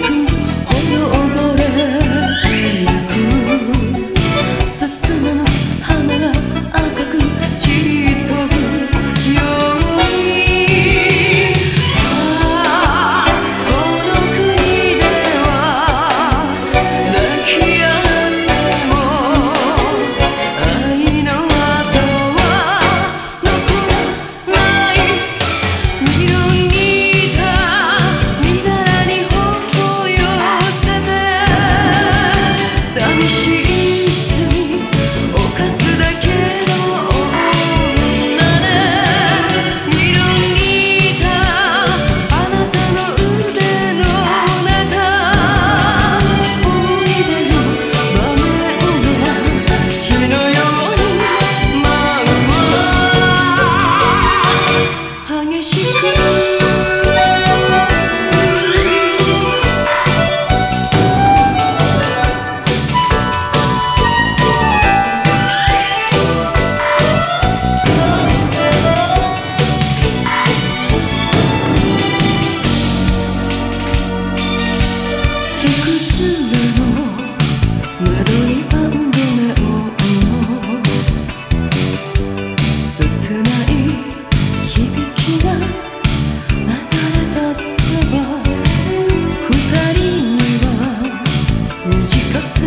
thank you machine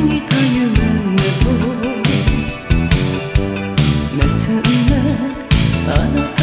ぎた夢と」「目線なあなた